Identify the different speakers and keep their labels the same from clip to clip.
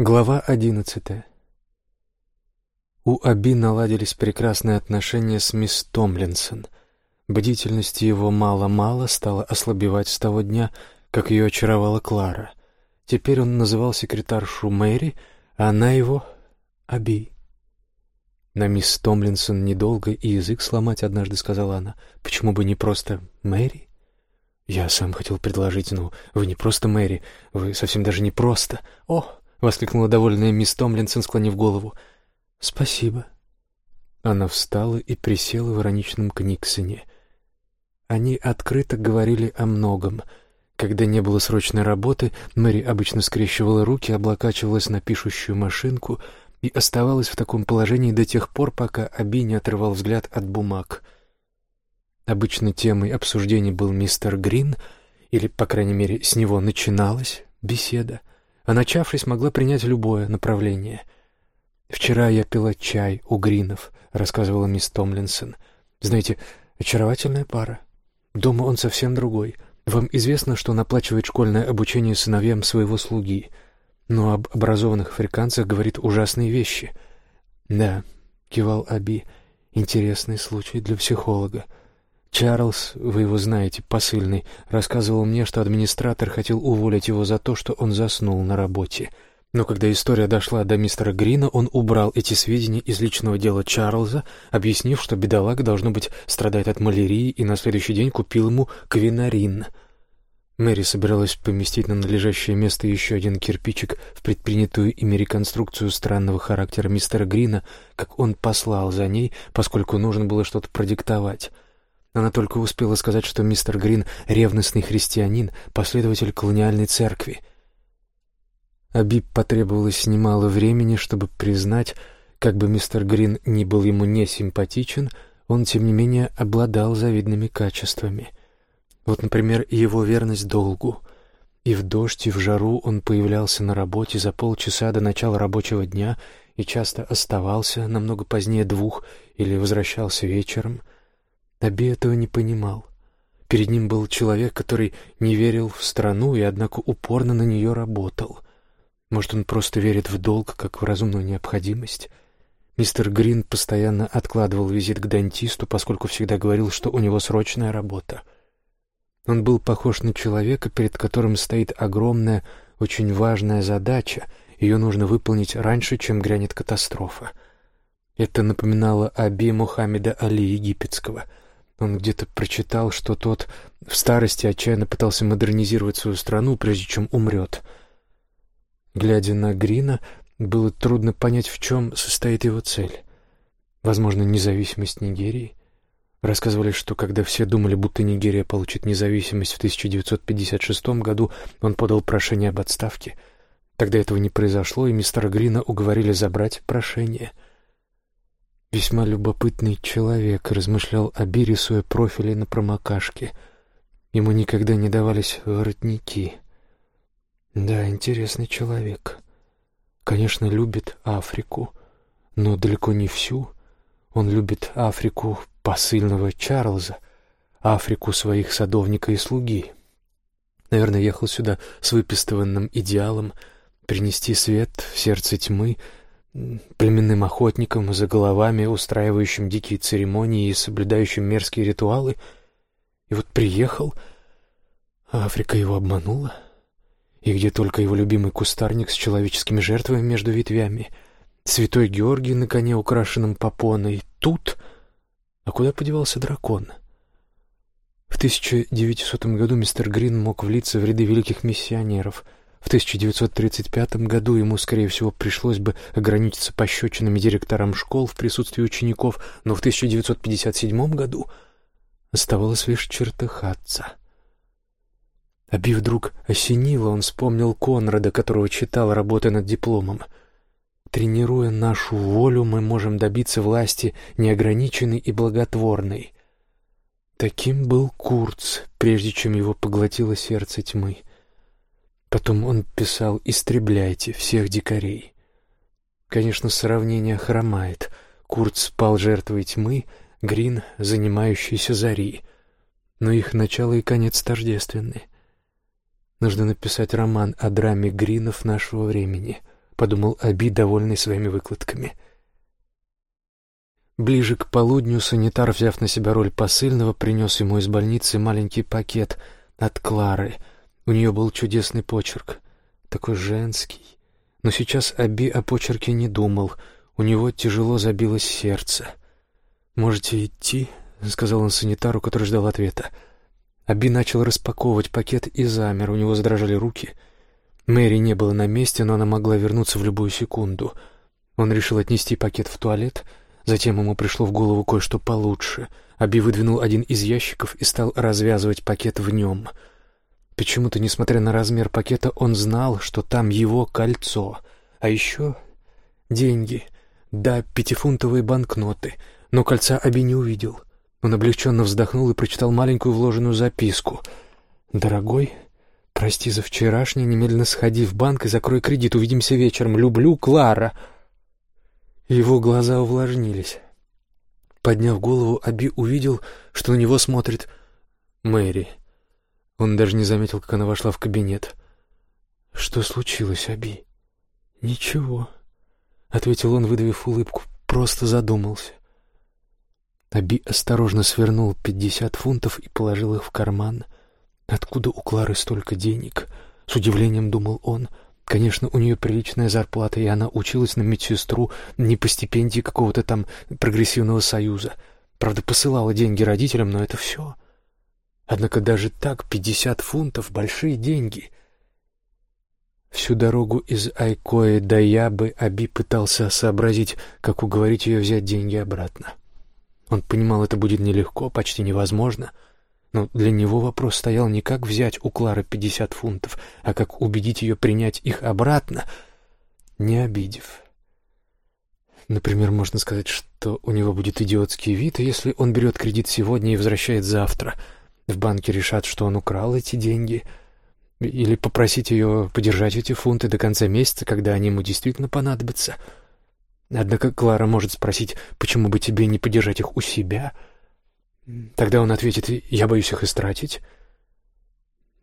Speaker 1: Глава одиннадцатая. У Аби наладились прекрасные отношения с мисс Томлинсон. Бдительности его мало-мало стала ослабевать с того дня, как ее очаровала Клара. Теперь он называл секретаршу Мэри, а она его — Аби. На мисс Томлинсон недолго и язык сломать однажды сказала она. Почему бы не просто Мэри? Я сам хотел предложить, ну, вы не просто Мэри, вы совсем даже не просто. О! — воскликнула довольная мисс Томлинсон, склонив голову. «Спасибо». Она встала и присела в ироничном книгсоне. Они открыто говорили о многом. Когда не было срочной работы, Мэри обычно скрещивала руки, облокачивалась на пишущую машинку и оставалась в таком положении до тех пор, пока Аби не отрывал взгляд от бумаг. Обычно темой обсуждений был мистер Грин, или, по крайней мере, с него начиналась беседа, а начавшись, могла принять любое направление — «Вчера я пила чай у Гринов», — рассказывала мисс Томлинсон. «Знаете, очаровательная пара. Дома он совсем другой. Вам известно, что он оплачивает школьное обучение сыновьям своего слуги, но об образованных африканцах говорит ужасные вещи». «Да», — кивал Аби, — «интересный случай для психолога. Чарльз, вы его знаете, посыльный, рассказывал мне, что администратор хотел уволить его за то, что он заснул на работе». Но когда история дошла до мистера Грина, он убрал эти сведения из личного дела Чарльза, объяснив, что бедолага, должно быть, страдает от малярии, и на следующий день купил ему квинарин. Мэри собиралась поместить на надлежащее место еще один кирпичик в предпринятую ими реконструкцию странного характера мистера Грина, как он послал за ней, поскольку нужно было что-то продиктовать. Она только успела сказать, что мистер Грин — ревностный христианин, последователь колониальной церкви — Абиб потребовалось немало времени, чтобы признать, как бы мистер Грин ни был ему не симпатичен, он, тем не менее, обладал завидными качествами. Вот, например, его верность долгу. И в дождь, и в жару он появлялся на работе за полчаса до начала рабочего дня и часто оставался намного позднее двух или возвращался вечером. Аби этого не понимал. Перед ним был человек, который не верил в страну и, однако, упорно на нее работал — может, он просто верит в долг, как в разумную необходимость? Мистер Грин постоянно откладывал визит к дантисту, поскольку всегда говорил, что у него срочная работа. Он был похож на человека, перед которым стоит огромная, очень важная задача. Ее нужно выполнить раньше, чем грянет катастрофа. Это напоминало Аби Мухаммеда Али Египетского. Он где-то прочитал, что тот в старости отчаянно пытался модернизировать свою страну, прежде чем умрет — Глядя на Грина, было трудно понять, в чем состоит его цель. Возможно, независимость Нигерии. Рассказывали, что когда все думали, будто Нигерия получит независимость в 1956 году, он подал прошение об отставке. Тогда этого не произошло, и мистера Грина уговорили забрать прошение. «Весьма любопытный человек», — размышлял Аби, рисуя профили на промокашке. Ему никогда не давались воротники. Да, интересный человек. Конечно, любит Африку, но далеко не всю. Он любит Африку посыльного Чарльза, Африку своих садовника и слуги. Наверное, ехал сюда с выпистыванным идеалом принести свет в сердце тьмы, племенным охотникам за головами, устраивающим дикие церемонии и соблюдающим мерзкие ритуалы. И вот приехал, а Африка его обманула — и где только его любимый кустарник с человеческими жертвами между ветвями, святой Георгий на коне, украшенном попоной, тут... А куда подевался дракон? В 1900 году мистер Грин мог влиться в ряды великих миссионеров. В 1935 году ему, скорее всего, пришлось бы ограничиться пощечинами директорам школ в присутствии учеников, но в 1957 году оставалось лишь чертыхаться — Аби вдруг осенило, он вспомнил Конрада, которого читал, работая над дипломом. «Тренируя нашу волю, мы можем добиться власти неограниченной и благотворной». Таким был Курц, прежде чем его поглотило сердце тьмы. Потом он писал «Истребляйте всех дикарей». Конечно, сравнение хромает. Курц спал жертвой тьмы, Грин — занимающийся зари. Но их начало и конец тождественны — Нужно написать роман о драме Гринов нашего времени, подумал Аби, довольный своими выкладками. Ближе к полудню санитар, взяв на себя роль посыльного, принес ему из больницы маленький пакет от Клары. У нее был чудесный почерк, такой женский. Но сейчас Аби о почерке не думал, у него тяжело забилось сердце. «Можете идти?» — сказал он санитару, который ждал ответа. Аби начал распаковывать пакет и замер, у него задрожали руки. Мэри не было на месте, но она могла вернуться в любую секунду. Он решил отнести пакет в туалет — Затем ему пришло в голову кое-что получше. Аби выдвинул один из ящиков и стал развязывать пакет в нем. Почему-то, несмотря на размер пакета, он знал, что там его кольцо. А еще деньги. Да, пятифунтовые банкноты. Но кольца Аби не увидел. Он облегченно вздохнул и прочитал маленькую вложенную записку. «Дорогой, прости за вчерашнее, немедленно сходи в банк и закрой кредит. Увидимся вечером. Люблю, Клара». Его глаза увлажнились. Подняв голову, Аби увидел, что на него смотрит Мэри. Он даже не заметил, как она вошла в кабинет. «Что случилось, Аби?» «Ничего», — ответил он, выдавив улыбку. «Просто задумался». Аби осторожно свернул пятьдесят фунтов и положил их в карман. «Откуда у Клары столько денег?» — с удивлением думал он — Конечно, у нее приличная зарплата, и она училась на медсестру не по стипендии какого-то там прогрессивного союза. Правда, посылала деньги родителям, но это все. Однако даже так пятьдесят фунтов — большие деньги. Всю дорогу из Айкои до Ябы Аби пытался сообразить, как уговорить ее взять деньги обратно. Он понимал, это будет нелегко, почти невозможно — но для него вопрос стоял не как взять у Клары пятьдесят фунтов, а как убедить ее принять их обратно, не обидев. Например, можно сказать, что у него будет идиотский вид, если он берет кредит сегодня и возвращает завтра. В банке решат, что он украл эти деньги. Или попросить ее подержать эти фунты до конца месяца, когда они ему действительно понадобятся. Однако Клара может спросить, почему бы тебе не подержать их у себя — Тогда он ответит, я боюсь их истратить.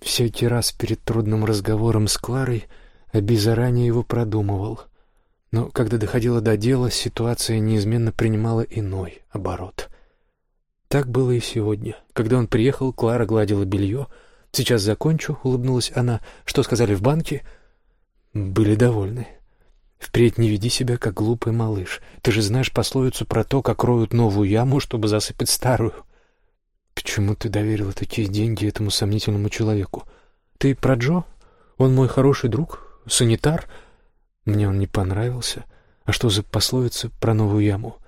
Speaker 1: Всякий раз перед трудным разговором с Кларой Аби заранее его продумывал. Но когда доходило до дела, ситуация неизменно принимала иной оборот. Так было и сегодня. Когда он приехал, Клара гладила белье. «Сейчас закончу», — улыбнулась она. «Что сказали в банке?» Были довольны. «Впредь не веди себя, как глупый малыш. Ты же знаешь пословицу про то, как роют новую яму, чтобы засыпать старую». «Почему ты доверила такие деньги этому сомнительному человеку? Ты про Джо? Он мой хороший друг, санитар. Мне он не понравился. А что за пословица про новую яму?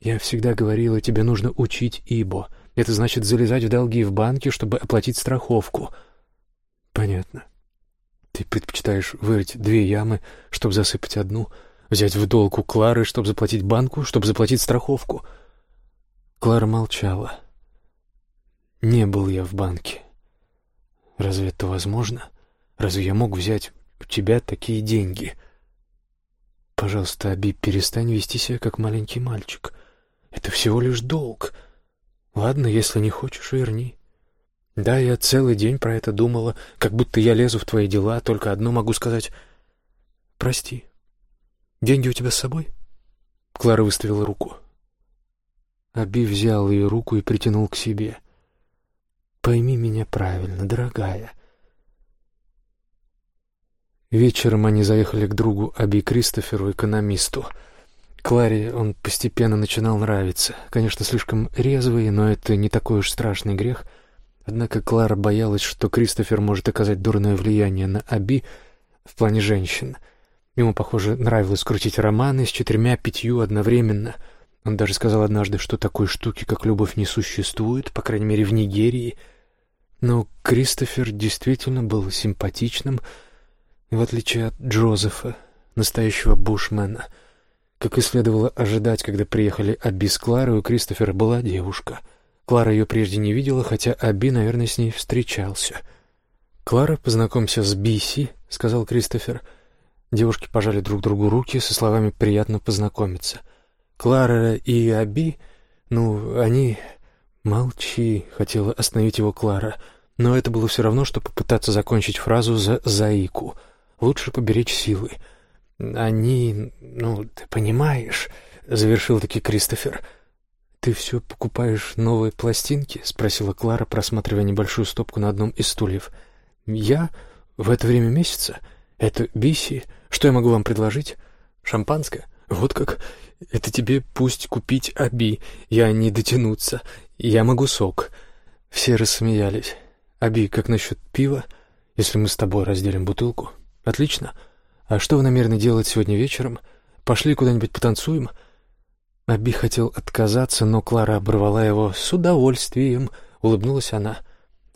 Speaker 1: Я всегда говорила, тебе нужно учить Ибо. Это значит залезать в долги в банке, чтобы оплатить страховку». «Понятно. Ты предпочитаешь вырыть две ямы, чтобы засыпать одну, взять в долг у Клары, чтобы заплатить банку, чтобы заплатить страховку?» Клара молчала. Не был я в банке. Разве это возможно? Разве я мог взять у тебя такие деньги? Пожалуйста, Аби, перестань вести себя как маленький мальчик. Это всего лишь долг. Ладно, если не хочешь, верни. Да, я целый день про это думала, как будто я лезу в твои дела, только одно могу сказать. Прости. Деньги у тебя с собой? Клара выставила руку. Аби взял ее руку и притянул к себе — Пойми меня правильно, дорогая. Вечером они заехали к другу Аби Кристоферу, экономисту. Кларе он постепенно начинал нравиться. Конечно, слишком резвый, но это не такой уж страшный грех. Однако Клара боялась, что Кристофер может оказать дурное влияние на Аби в плане женщин. Ему, похоже, нравилось крутить романы с четырьмя-пятью одновременно. Он даже сказал однажды, что такой штуки, как любовь, не существует, по крайней мере, в Нигерии — но Кристофер действительно был симпатичным, в отличие от Джозефа, настоящего бушмена. Как и следовало ожидать, когда приехали Аби с Кларой, у Кристофера была девушка. Клара ее прежде не видела, хотя Аби, наверное, с ней встречался. «Клара, познакомься с Биси», — сказал Кристофер. Девушки пожали друг другу руки со словами «приятно познакомиться». Клара и Аби, ну, они «Молчи», — хотела остановить его Клара, но это было все равно, что попытаться закончить фразу за «заику». Лучше поберечь силы. Они... Ну, ты понимаешь, — завершил таки Кристофер. «Ты все покупаешь новые пластинки?» — спросила Клара, просматривая небольшую стопку на одном из стульев. «Я? В это время месяца? Это Биси? Что я могу вам предложить? Шампанское? Вот как? Это тебе пусть купить Аби. Я не дотянуться. Я могу сок». Все рассмеялись. «Аби, как насчет пива? Если мы с тобой разделим бутылку?» «Отлично. А что вы намерены делать сегодня вечером? Пошли куда-нибудь потанцуем?» Аби хотел отказаться, но Клара оборвала его. «С удовольствием!» — улыбнулась она.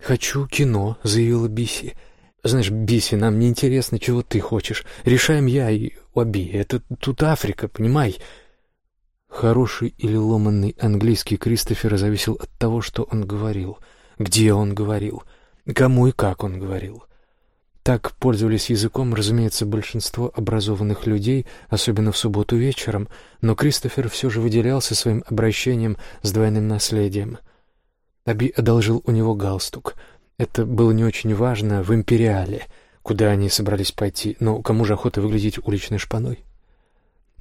Speaker 1: «Хочу кино», — заявила Биси. «Знаешь, Биси, нам не интересно, чего ты хочешь. Решаем я и Аби. Это тут Африка, понимай». Хороший или ломанный английский Кристофера зависел от того, что он говорил, где он говорил, кому и как он говорил. Так пользовались языком, разумеется, большинство образованных людей, особенно в субботу вечером, но Кристофер все же выделялся своим обращением с двойным наследием. Аби одолжил у него галстук. Это было не очень важно в «Империале», куда они собрались пойти, но кому же охота выглядеть уличной шпаной?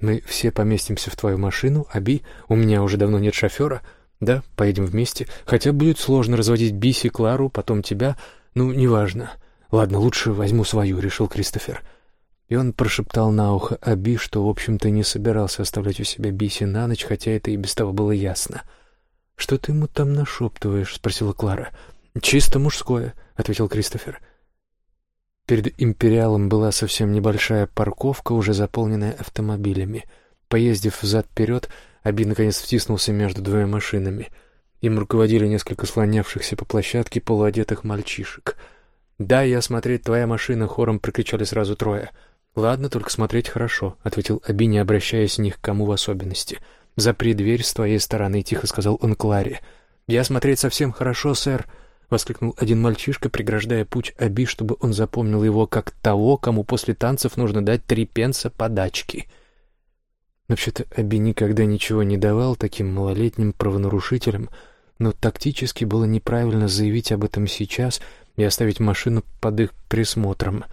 Speaker 1: «Мы все поместимся в твою машину, Аби, у меня уже давно нет шофера. Да, поедем вместе, хотя будет сложно разводить Биси, Клару, потом тебя, ну, неважно». «Ладно, лучше возьму свою», — решил Кристофер. И он прошептал на ухо Аби, что, в общем-то, не собирался оставлять у себя Биси на ночь, хотя это и без того было ясно. «Что ты ему там нашептываешь?» — спросила Клара. «Чисто мужское», — ответил Кристофер. Перед «Империалом» была совсем небольшая парковка, уже заполненная автомобилями. Поездив взад-вперед, Аби наконец втиснулся между двумя машинами. Им руководили несколько слонявшихся по площадке полуодетых мальчишек — «Дай я смотреть, твоя машина!» — хором прикричали сразу трое. «Ладно, только смотреть хорошо», — ответил Аби, не обращаясь ни к кому в особенности. «Запри дверь с твоей стороны», — тихо сказал он Кларе. «Я смотреть совсем хорошо, сэр», — воскликнул один мальчишка, преграждая путь Аби, чтобы он запомнил его как того, кому после танцев нужно дать три пенса подачки. Вообще-то Аби никогда ничего не давал таким малолетним правонарушителям, но тактически было неправильно заявить об этом сейчас — и оставить машину под их присмотром.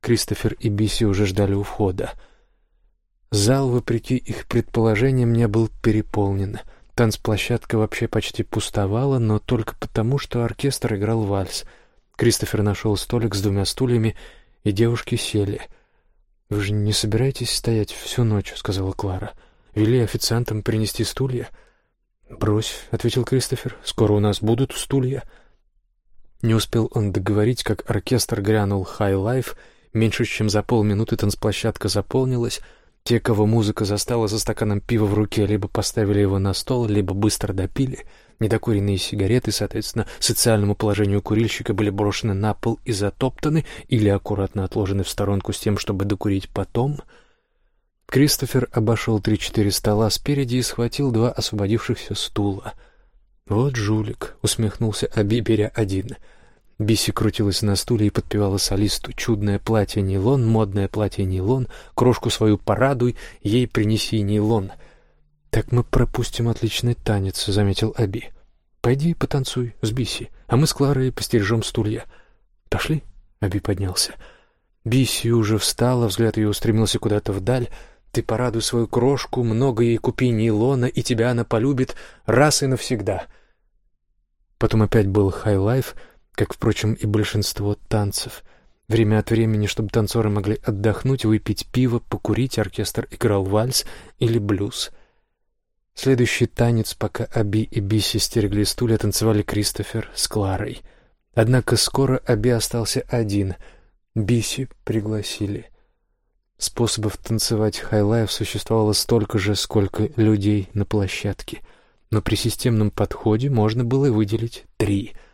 Speaker 1: Кристофер и Биси уже ждали у входа. Зал, вопреки их предположениям, не был переполнен. Танцплощадка вообще почти пустовала, но только потому, что оркестр играл вальс. Кристофер нашел столик с двумя стульями, и девушки сели. «Вы же не собираетесь стоять всю ночь?» — сказала Клара. «Вели официантам принести стулья?» «Брось», — ответил Кристофер, — «скоро у нас будут стулья». Не успел он договорить, как оркестр грянул «High Life», меньше чем за полминуты танцплощадка заполнилась, те, кого музыка застала за стаканом пива в руке, либо поставили его на стол, либо быстро допили. Недокуренные сигареты, соответственно, социальному положению курильщика были брошены на пол и затоптаны или аккуратно отложены в сторонку с тем, чтобы докурить потом. Кристофер обошел три-четыре стола спереди и схватил два освободившихся стула. «Вот жулик», — усмехнулся Аби, беря один — Биси крутилась на стуле и подпевала солисту. «Чудное платье нейлон, модное платье нейлон, крошку свою порадуй, ей принеси нейлон». «Так мы пропустим отличный танец», — заметил Аби. «Пойди потанцуй с Биси, а мы с Кларой постережем стулья». «Пошли?» — Аби поднялся. Биси уже встала, взгляд ее устремился куда-то вдаль. «Ты порадуй свою крошку, много ей купи нейлона, и тебя она полюбит раз и навсегда». Потом опять был хай-лайф — как, впрочем, и большинство танцев. Время от времени, чтобы танцоры могли отдохнуть, выпить пиво, покурить, оркестр играл вальс или блюз. Следующий танец, пока Аби и Биси стерегли стулья, танцевали Кристофер с Кларой. Однако скоро Аби остался один. Биси пригласили. Способов танцевать хайлайф существовало столько же, сколько людей на площадке. Но при системном подходе можно было выделить три —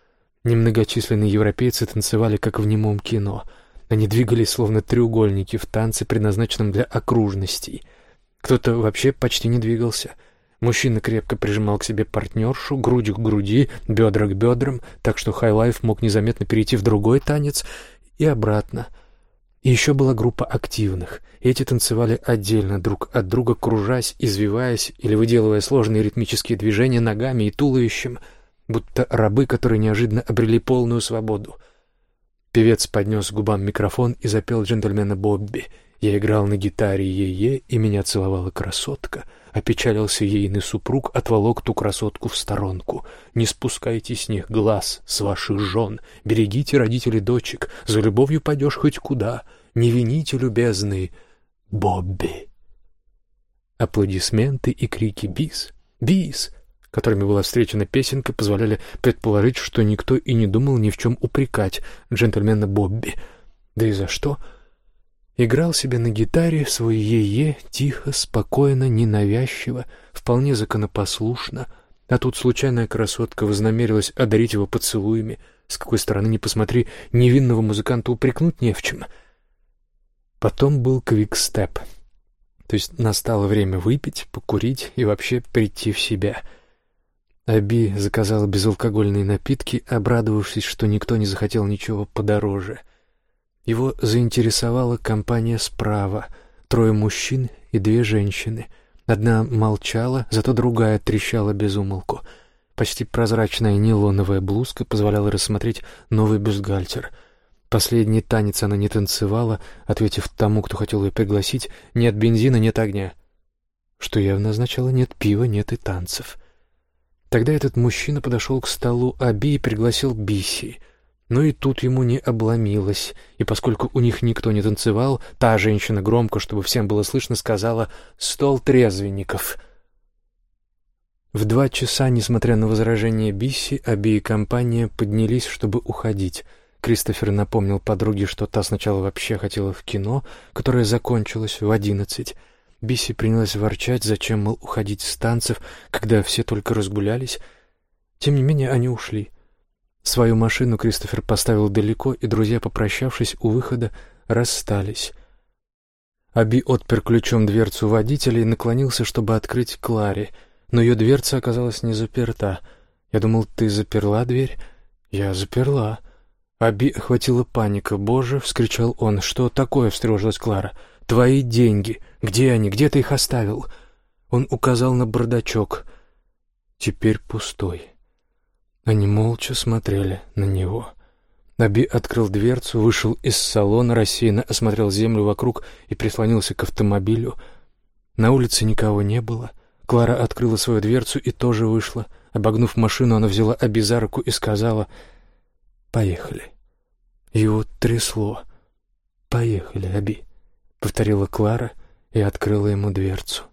Speaker 1: Немногочисленные европейцы танцевали, как в немом кино. Они двигались, словно треугольники в танце, предназначенном для окружностей. Кто-то вообще почти не двигался. Мужчина крепко прижимал к себе партнершу, грудью к груди, бедра к бедрам, так что хайлайф мог незаметно перейти в другой танец и обратно. И еще была группа активных. Эти танцевали отдельно друг от друга, кружась, извиваясь или выделывая сложные ритмические движения ногами и туловищем — будто рабы, которые неожиданно обрели полную свободу. Певец поднес к губам микрофон и запел джентльмена Бобби. Я играл на гитаре е-е, и меня целовала красотка. Опечалился ейный супруг, отволок ту красотку в сторонку. Не спускайте с них глаз, с ваших жен. Берегите родителей дочек, за любовью пойдешь хоть куда. Не вините, любезный, Бобби. Аплодисменты и крики «Бис! Бис!» которыми была встречена песенка, позволяли предположить, что никто и не думал ни в чем упрекать джентльмена Бобби. Да и за что? Играл себе на гитаре свой е-е, тихо, спокойно, ненавязчиво, вполне законопослушно, а тут случайная красотка вознамерилась одарить его поцелуями. С какой стороны ни посмотри, невинного музыканта упрекнуть не в чем. Потом был квикстеп. То есть настало время выпить, покурить и вообще прийти в себя — Аби заказала безалкогольные напитки, обрадовавшись, что никто не захотел ничего подороже. Его заинтересовала компания справа, трое мужчин и две женщины. Одна молчала, зато другая трещала без умолку. Почти прозрачная нейлоновая блузка позволяла рассмотреть новый бюстгальтер. Последний танец она не танцевала, ответив тому, кто хотел ее пригласить, «Нет бензина, нет огня», что явно означало «нет пива, нет и танцев». Тогда этот мужчина подошел к столу Аби и пригласил Биси. Но и тут ему не обломилось, и поскольку у них никто не танцевал, та женщина громко, чтобы всем было слышно, сказала «Стол трезвенников». В два часа, несмотря на возражение Бисси, Аби и компания поднялись, чтобы уходить. Кристофер напомнил подруге, что та сначала вообще хотела в кино, которое закончилось в одиннадцать, Биси принялась ворчать, зачем, мол, уходить с танцев, когда все только разгулялись. Тем не менее, они ушли. Свою машину Кристофер поставил далеко, и друзья, попрощавшись у выхода, расстались. Аби отпер ключом дверцу водителя и наклонился, чтобы открыть Кларе, но ее дверца оказалась не заперта. «Я думал, ты заперла дверь?» «Я заперла». Аби охватила паника. «Боже!» — вскричал он. «Что такое?» — встревожилась Клара. «Твои деньги! Где они? Где ты их оставил?» Он указал на бардачок. Теперь пустой. Они молча смотрели на него. Наби открыл дверцу, вышел из салона, рассеянно осмотрел землю вокруг и прислонился к автомобилю. На улице никого не было. Клара открыла свою дверцу и тоже вышла. Обогнув машину, она взяла Аби за руку и сказала «Поехали». Его трясло. «Поехали, Аби». — повторила Клара и открыла ему дверцу.